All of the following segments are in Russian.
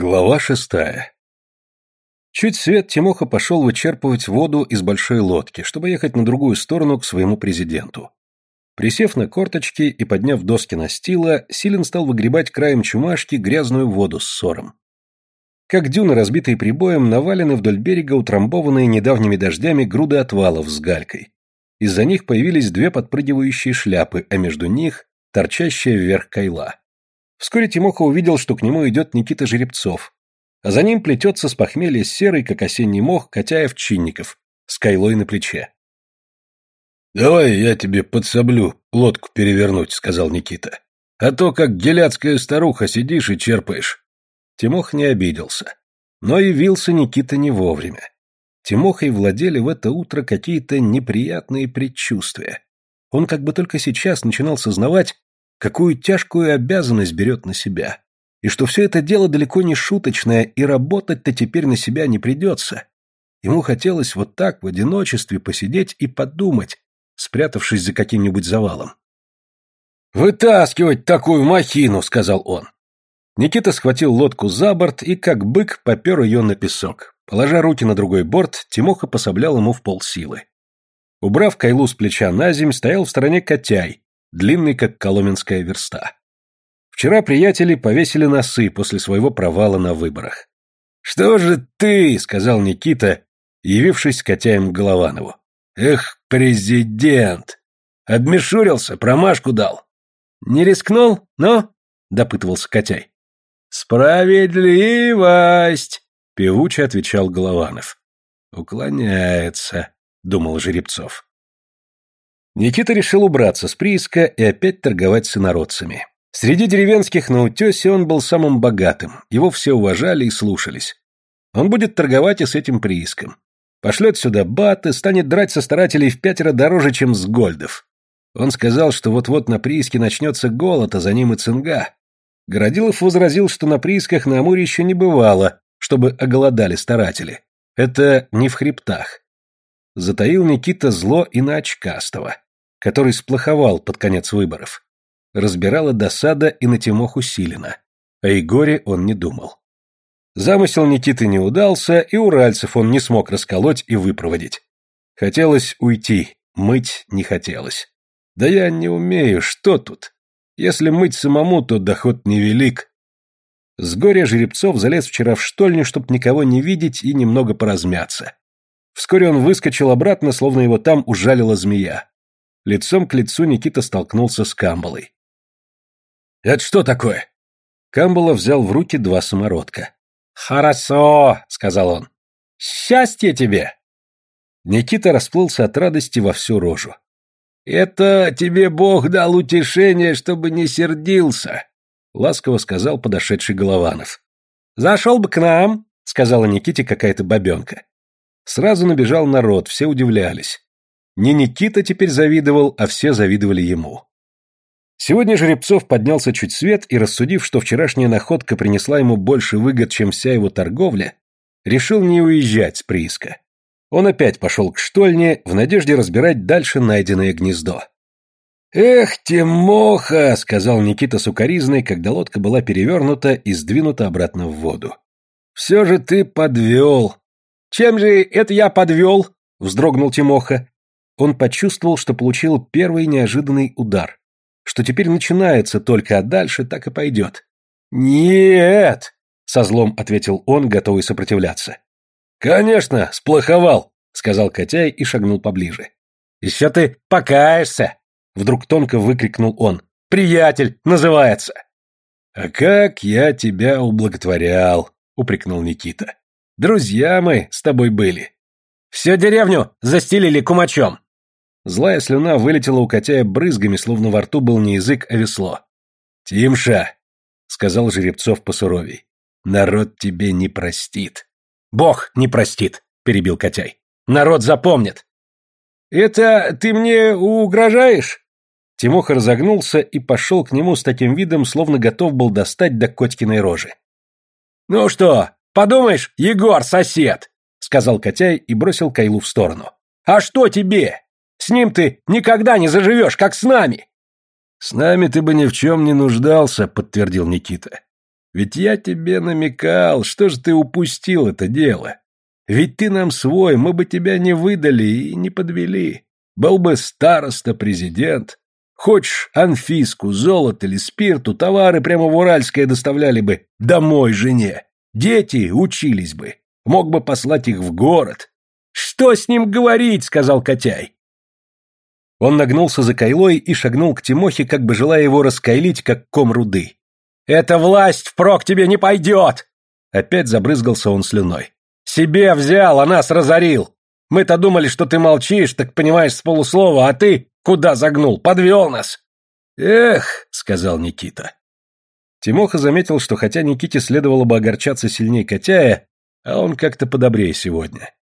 Глава шестая. Чуть свет Тимоха пошел вычерпывать воду из большой лодки, чтобы ехать на другую сторону к своему президенту. Присев на корточки и подняв доски настила, Силин стал выгребать краем чумашки грязную воду с сором. Как дюны, разбитые прибоем, навалены вдоль берега утрамбованные недавними дождями груды отвалов с галькой. Из-за них появились две подпрыгивающие шляпы, а между них торчащая вверх кайла. Вскоре Тимоха увидел, что к нему идет Никита Жеребцов, а за ним плетется с похмелья серый, как осенний мох, Котяев-Чинников, с кайлой на плече. «Давай я тебе подсоблю лодку перевернуть», — сказал Никита. «А то, как геляцкая старуха, сидишь и черпаешь». Тимох не обиделся. Но явился Никита не вовремя. Тимохой владели в это утро какие-то неприятные предчувствия. Он как бы только сейчас начинал сознавать, какую тяжкую обязанность берет на себя, и что все это дело далеко не шуточное, и работать-то теперь на себя не придется. Ему хотелось вот так в одиночестве посидеть и подумать, спрятавшись за каким-нибудь завалом. «Вытаскивать такую махину!» — сказал он. Никита схватил лодку за борт и, как бык, попер ее на песок. Положа руки на другой борт, Тимоха пособлял ему в полсилы. Убрав кайлу с плеча на земь, стоял в стороне Котяй, длинный, как коломенская верста. Вчера приятели повесили носы после своего провала на выборах. «Что же ты?» — сказал Никита, явившись Котяем к Голованову. «Эх, президент! Обмешурился, промашку дал». «Не рискнул, но?» — допытывался Котяй. «Справедливость!» — певуче отвечал Голованов. «Уклоняется», — думал Жеребцов. Никита решил убраться с прииска и опять торговать с инородцами. Среди деревенских на утесе он был самым богатым, его все уважали и слушались. Он будет торговать и с этим прииском. Пошлет сюда баты, станет драть со старателей в пятеро дороже, чем с гольдов. Он сказал, что вот-вот на прииске начнется голод, а за ним и цинга. Городилов возразил, что на приисках на Амуре еще не бывало, чтобы оголодали старатели. Это не в хребтах. Затаил Никита зло и на очкастого который сплоховал под конец выборов. Разбирала досада и на Тимоху Силина. О Егоре он не думал. Замысел Никиты не удался, и уральцев он не смог расколоть и выпроводить. Хотелось уйти, мыть не хотелось. Да я не умею, что тут? Если мыть самому, то доход невелик. С горя Жеребцов залез вчера в штольню, чтоб никого не видеть и немного поразмяться. Вскоре он выскочил обратно, словно его там ужалила змея. Лицом к лицу Никита столкнулся с Камбалой. «Это что такое?» Камбала взял в руки два самородка. «Хорошо», — сказал он. «Счастье тебе!» Никита расплылся от радости во всю рожу. «Это тебе Бог дал утешение, чтобы не сердился», — ласково сказал подошедший Голованов. «Зашел бы к нам», — сказала Никите какая-то бабенка. Сразу набежал народ, все удивлялись. Не Никита теперь завидовал, а все завидовали ему. Сегодня Жеребцов поднялся чуть свет и, рассудив, что вчерашняя находка принесла ему больше выгод, чем вся его торговля, решил не уезжать с прииска. Он опять пошел к штольне в надежде разбирать дальше найденное гнездо. «Эх, Тимоха!» — сказал Никита сукоризной, когда лодка была перевернута и сдвинута обратно в воду. «Все же ты подвел!» «Чем же это я подвел?» — вздрогнул Тимоха. Он почувствовал, что получил первый неожиданный удар, что теперь начинается только, а дальше так и пойдет. «Нет!» — со злом ответил он, готовый сопротивляться. «Конечно, сплоховал!» — сказал Котяй и шагнул поближе. «Еще ты покаешься!» — вдруг тонко выкрикнул он. «Приятель называется!» «А как я тебя ублаготворял!» — упрекнул Никита. «Друзья мы с тобой были!» «Всю деревню застелили кумачом!» Злая слюна вылетела у Котяя брызгами, словно во рту был не язык, а весло. «Тимша!» — сказал Жеребцов посуровей. «Народ тебе не простит». «Бог не простит!» — перебил Котяй. «Народ запомнит!» «Это ты мне угрожаешь?» Тимоха разогнулся и пошел к нему с таким видом, словно готов был достать до Котькиной рожи. «Ну что, подумаешь, Егор сосед!» — сказал Котяй и бросил Кайлу в сторону. «А что тебе? С ним ты никогда не заживешь, как с нами!» «С нами ты бы ни в чем не нуждался», — подтвердил Никита. Ведь я тебе намекал, что же ты упустил это дело? Ведь ты нам свой, мы бы тебя не выдали и не подвели. Был бы староста, президент. Хочешь анфиску, золото или спирту, товары прямо в Уральское доставляли бы домой жене. Дети учились бы. Мог бы послать их в город. Что с ним говорить, сказал Котяй. Он нагнулся за кайлой и шагнул к Тимохе, как бы желая его раскайлить, как ком руды. «Эта власть впрок тебе не пойдет!» Опять забрызгался он слюной. «Себе взял, а нас разорил! Мы-то думали, что ты молчишь, так понимаешь с полуслова, а ты куда загнул? Подвел нас!» «Эх!» — сказал Никита. Тимоха заметил, что хотя Никите следовало бы огорчаться сильнее Котяя, а он как-то подобрее сегодня.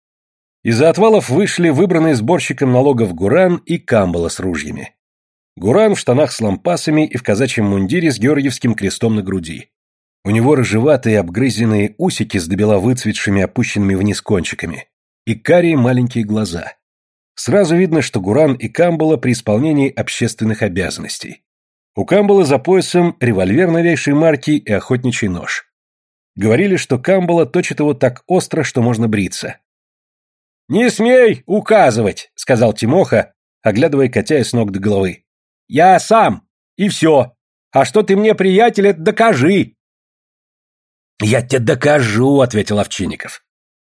Из-за отвалов вышли выбранные сборщиком налогов Гуран и Камбала с ружьями. Гуран в штанах с лампасами и в казачьем мундире с георгиевским крестом на груди. У него рыжеватые обгрызенные усики с добела выцветшими опущенными вниз кончиками и карие маленькие глаза. Сразу видно, что Гуран и Камбала при исполнении общественных обязанностей. У Камбала за поясом револьвер новейшей марки и охотничий нож. Говорили, что Камбала точит его так остро, что можно бриться. «Не смей указывать», — сказал Тимоха, оглядывая Котяя с ног до головы. Я сам. И все. А что ты мне, приятель, это докажи. Я тебе докажу, ответил Овчинников.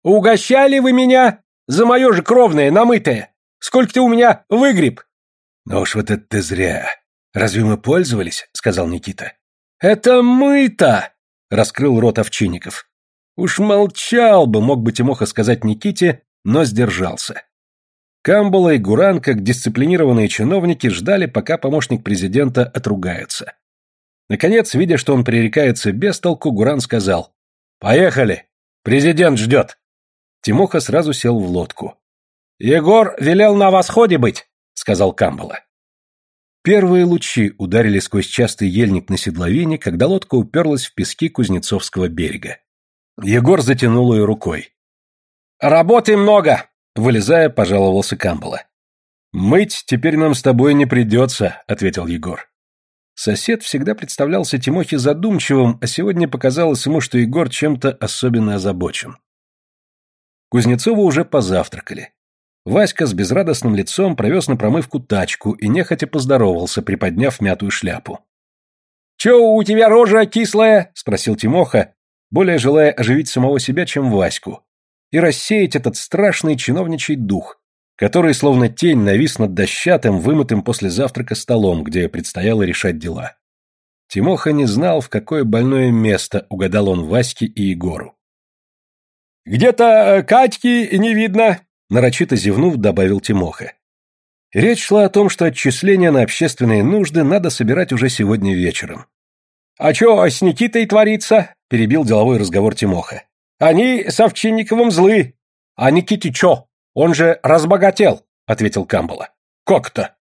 Угощали вы меня за мое же кровное, намытое. Сколько ты у меня выгреб? Ну уж вот это ты зря. Разве мы пользовались? сказал Никита. Это мы-то, раскрыл рот Овчинников. Уж молчал бы, мог бы Тимоха сказать Никите, но сдержался. Камбала и Гуран, как дисциплинированные чиновники, ждали, пока помощник президента отругается. Наконец, видя, что он пререкается без толку, Гуран сказал «Поехали! Президент ждет!» Тимоха сразу сел в лодку. «Егор велел на восходе быть», — сказал Камбала. Первые лучи ударили сквозь частый ельник на седловине, когда лодка уперлась в пески Кузнецовского берега. Егор затянул ее рукой. «Работы много. Вылезая, пожаловался Камбала. «Мыть теперь нам с тобой не придется», — ответил Егор. Сосед всегда представлялся Тимохе задумчивым, а сегодня показалось ему, что Егор чем-то особенно озабочен. Кузнецову уже позавтракали. Васька с безрадостным лицом провез на промывку тачку и нехотя поздоровался, приподняв мятую шляпу. «Че у тебя рожа кислая?» — спросил Тимоха, более желая оживить самого себя, чем Ваську, и рассеять этот страшный чиновничий дух, который словно тень навис над дощатым, вымытым после завтрака столом, где предстояло решать дела. Тимоха не знал, в какое больное место угадал он Ваське и Егору. «Где-то э, Катьки не видно», — нарочито зевнув, добавил Тимоха. Речь шла о том, что отчисления на общественные нужды надо собирать уже сегодня вечером. «А что с Никитой творится?» — перебил деловой разговор Тимоха. Они с Овчинниковым злы. А Никите чё? Он же разбогател, ответил Камбала. Как-то?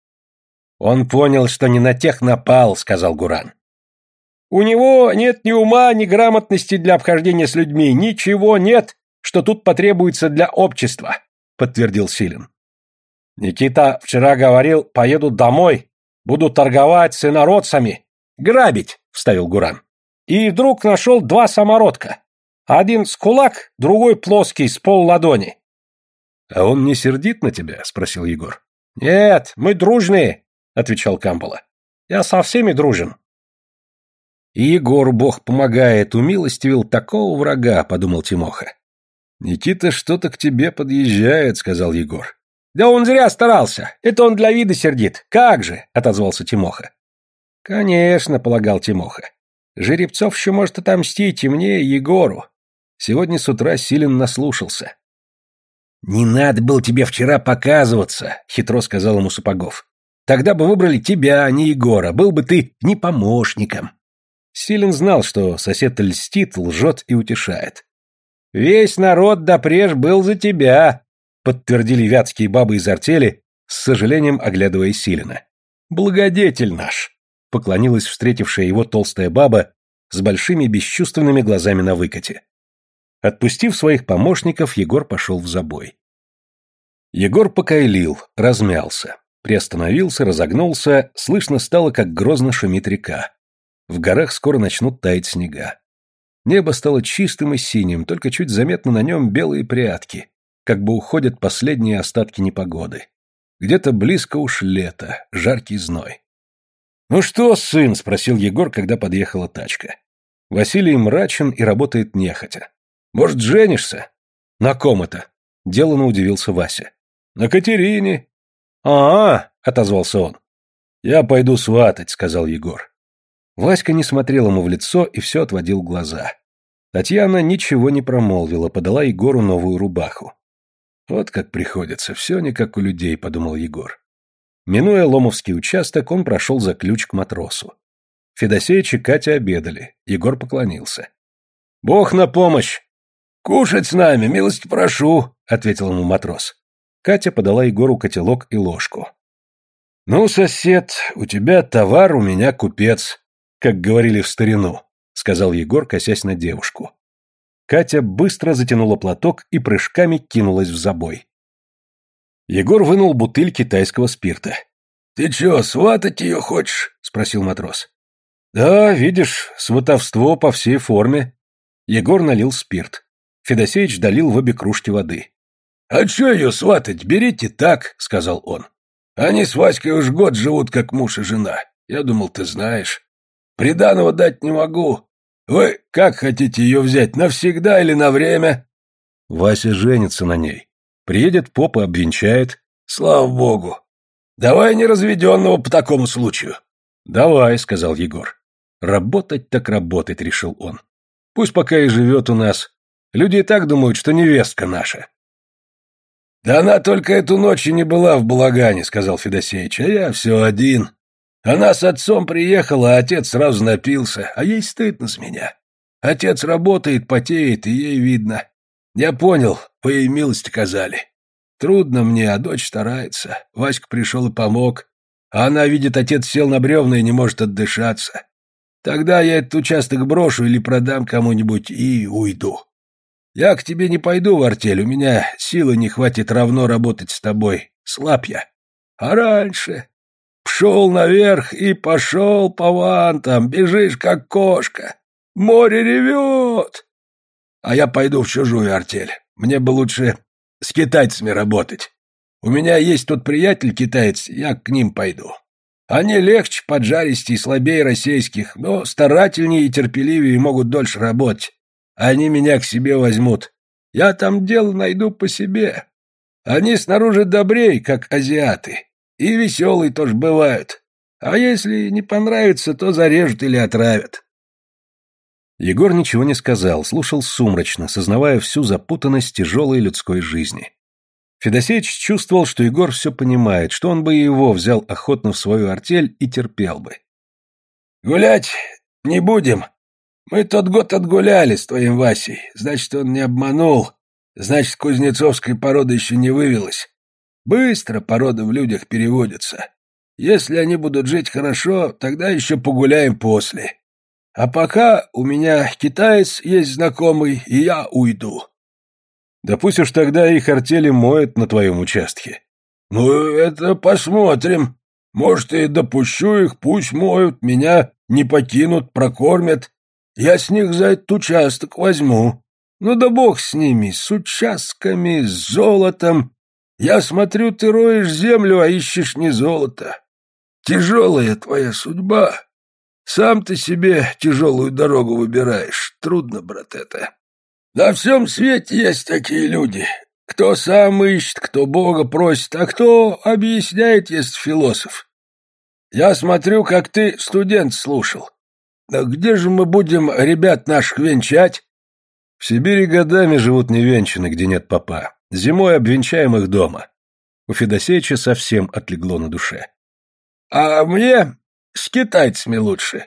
Он понял, что не на тех напал, сказал Гуран. У него нет ни ума, ни грамотности для обхождения с людьми, ничего нет, что тут потребуется для общества, подтвердил Силин. Никита вчера говорил, поеду домой, буду торговать с инородцами. Грабить, вставил Гуран. И вдруг нашел два самородка. Один с кулак, другой плоский, с пол ладони. А он не сердит на тебя? спросил Егор. Нет, мы дружные, отвечал Камбала. Я со всеми дружен. И Егор, бог помогает, умилостивил такого врага, подумал Тимоха. Никита что-то к тебе подъезжает, сказал Егор. Да он зря старался. Это он для вида сердит. Как же, отозвался Тимоха. Конечно, полагал Тимоха. Жеребцов еще может отомстить и мне, и Егору. Сегодня с утра Силин наслушался. «Не надо было тебе вчера показываться», — хитро сказал ему Сапогов. «Тогда бы выбрали тебя, а не Егора. Был бы ты не помощником». Силин знал, что сосед льстит, лжет и утешает. «Весь народ допреж был за тебя», — подтвердили вятские бабы из артели, с сожалением оглядывая Силина. «Благодетель наш», — поклонилась встретившая его толстая баба с большими бесчувственными глазами на выкате. Отпустив своих помощников, Егор пошел в забой. Егор покайлил, размялся. Приостановился, разогнулся, слышно стало, как грозно шумит река. В горах скоро начнут таять снега. Небо стало чистым и синим, только чуть заметно на нем белые прятки, как бы уходят последние остатки непогоды. Где-то близко уж лето, жаркий зной. «Ну что, сын?» — спросил Егор, когда подъехала тачка. Василий мрачен и работает нехотя. «Может, женишься?» «На ком это?» — деланно удивился Вася. «На Катерине». «А-а!» — отозвался он. «Я пойду сватать», — сказал Егор. Васька не смотрел ему в лицо и все отводил глаза. Татьяна ничего не промолвила, подала Егору новую рубаху. «Вот как приходится, все не как у людей», — подумал Егор. Минуя Ломовский участок, он прошел за ключ к матросу. Федосеич и Катя обедали. Егор поклонился. «Бог на помощь!» «Кушать с нами, милость прошу», — ответил ему матрос. Катя подала Егору котелок и ложку. «Ну, сосед, у тебя товар, у меня купец», как говорили в старину», — сказал Егор, косясь на девушку. Катя быстро затянула платок и прыжками кинулась в забой. Егор вынул бутыль китайского спирта. «Ты чё, сватать ее хочешь?» — спросил матрос. «Да, видишь, сватовство по всей форме». Егор налил спирт. Федосеич долил в обе кружки воды. «А чё ее сватать? Берите так», — сказал он. «Они с Васькой уж год живут, как муж и жена. Я думал, ты знаешь». Приданого дать не могу. Вы как хотите ее взять, навсегда или на время?» Вася женится на ней. Приедет поп и обвенчает. «Слава богу! Давай неразведенного по такому случаю!» «Давай», — сказал Егор. «Работать так работать», — решил он. «Пусть пока и живет у нас. Люди и так думают, что невестка наша». «Да она только эту ночь и не была в балагане», — сказал Федосеич, — «а я все один. Она с отцом приехала, а отец сразу напился, а ей стыдно с меня. Отец работает, потеет, и ей видно. Я понял, вы ей милость оказали. Трудно мне, а дочь старается. Васька пришел и помог. А она видит, отец сел на бревна и не может отдышаться. Тогда я этот участок брошу или продам кому-нибудь и уйду. Я к тебе не пойду в артель, у меня силы не хватит равно работать с тобой. Слаб я. А раньше... Пшел наверх и пошел по вантам, бежишь, как кошка. Море ревет. А я пойду в чужую артель. Мне бы лучше с китайцами работать. У меня есть тут приятель китаец, я к ним пойду. Они легче, поджаристей, слабее российских, но старательнее и терпеливее могут дольше работать. Они меня к себе возьмут. Я там дело найду по себе. Они снаружи добрей, как азиаты. И веселые тоже бывают. А если не понравится, то зарежут или отравят. Егор ничего не сказал, слушал сумрачно, сознавая всю запутанность тяжелой людской жизни. Федосеич чувствовал, что Егор все понимает, что он бы и его взял охотно в свою артель и терпел бы. «Гулять не будем. Мы тот год отгуляли с твоим Васей. Значит, он не обманул. Значит, кузнецовской порода еще не вывелась. Быстро порода в людях переводится. Если они будут жить хорошо, тогда еще погуляем после. А пока у меня китаец есть знакомый, и я уйду. Да пусть уж тогда их артели моют на твоем участке. Ну, это посмотрим. Может, и допущу их, пусть моют, меня не покинут, прокормят. Я с них за этот участок возьму. Ну да бог с ними, с участками, с золотом. Я смотрю, ты роешь землю, а ищешь не золото. Тяжелая твоя судьба. Сам ты себе тяжелую дорогу выбираешь. Трудно, брат, это. На всем свете есть такие люди. Кто сам ищет, кто Бога просит, а кто объясняет, есть философ. Я смотрю, как ты студент слушал. Где же мы будем ребят наших венчать? В Сибири годами живут невенчаны, где нет папа. Зимой обвенчаем их дома. У Федосеича совсем отлегло на душе. А мне с китайцами лучше.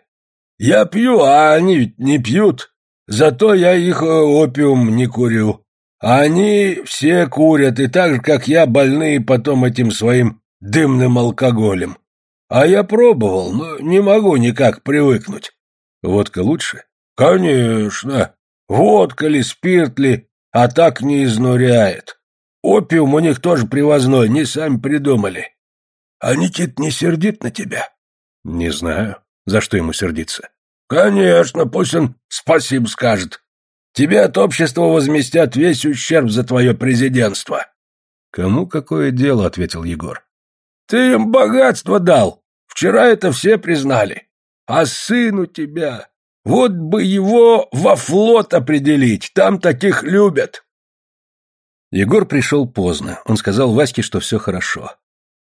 Я пью, а они ведь не пьют. Зато я их э, опиум не курю. Они все курят, и так же, как я, больные потом этим своим дымным алкоголем. А я пробовал, но не могу никак привыкнуть. Водка лучше? Конечно. Водка ли, спирт ли, а так не изнуряет. Опиум у них тоже привозной, не сами придумали. А Никит не сердит на тебя? Не знаю. За что ему сердиться? Конечно, пусть он спасибо скажет. Тебе от общества возместят весь ущерб за твое президентство. Кому какое дело, ответил Егор. Ты им богатство дал. Вчера это все признали. А сын у тебя... Вот бы его во флот определить, там таких любят. Егор пришел поздно. Он сказал Ваське, что все хорошо.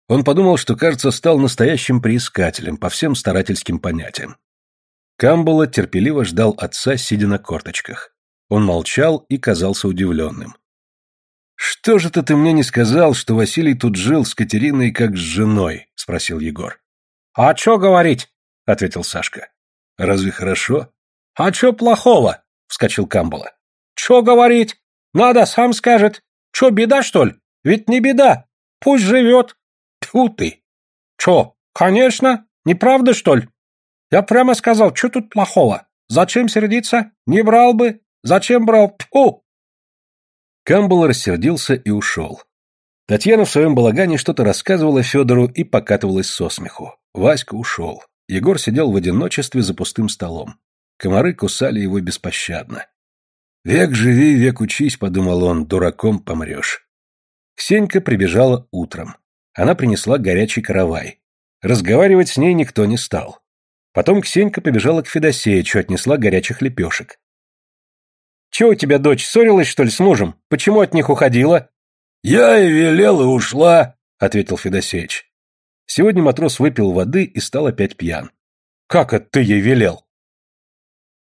Он подумал, что, кажется, стал настоящим приискателем по всем старательским понятиям. Камбула терпеливо ждал отца, сидя на корточках. Он молчал и казался удивленным. «Что же ты мне не сказал, что Василий тут жил с Катериной как с женой?» — спросил Егор. «А чё говорить?» — ответил Сашка. «Разве хорошо?» «А чё плохого?» — вскочил Камбула. «Чё говорить? Надо, сам скажет. Чё, беда, что ли? Ведь не беда. Пусть живет. Тьфу ты! Чё, конечно? Неправда, что ли? Я прямо сказал, что тут плохого? Зачем сердиться? Не брал бы. Зачем брал? Тьфу! Камбл рассердился и ушел. Татьяна в своем балагане что-то рассказывала Федору и покатывалась со смеху. Васька ушел. Егор сидел в одиночестве за пустым столом. Комары кусали его беспощадно. «Век живи, век учись», — подумал он, — «дураком помрешь». Ксенька прибежала утром. Она принесла горячий каравай. Разговаривать с ней никто не стал. Потом Ксенька побежала к Федосеичу, отнесла горячих лепешек. «Чего у тебя дочь, ссорилась, что ли, с мужем? Почему от них уходила?» «Я и велел, и ушла», — ответил Федосеич. Сегодня матрос выпил воды и стал опять пьян. «Как это ты ей велел?»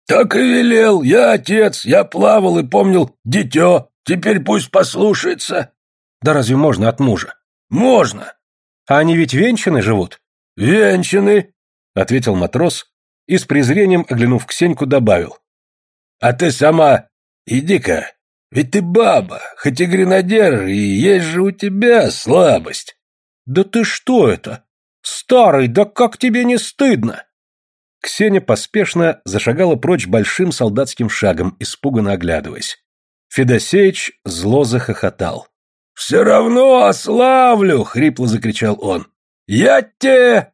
«Так и велел. Я отец, я плавал и помнил дитё. Теперь пусть послушается». «Да разве можно от мужа?» «Можно». «А они ведь венчаны живут?» «Венчаны», — ответил матрос и с презрением, оглянув Ксеньку, добавил. «А ты сама иди-ка, ведь ты баба, хоть и гренадер, и есть же у тебя слабость». «Да ты что это? Старый, да как тебе не стыдно?» Ксения поспешно зашагала прочь большим солдатским шагом, испуганно оглядываясь. Федосеич зло захохотал. «Все равно ославлю!» — хрипло закричал он. «Я те...»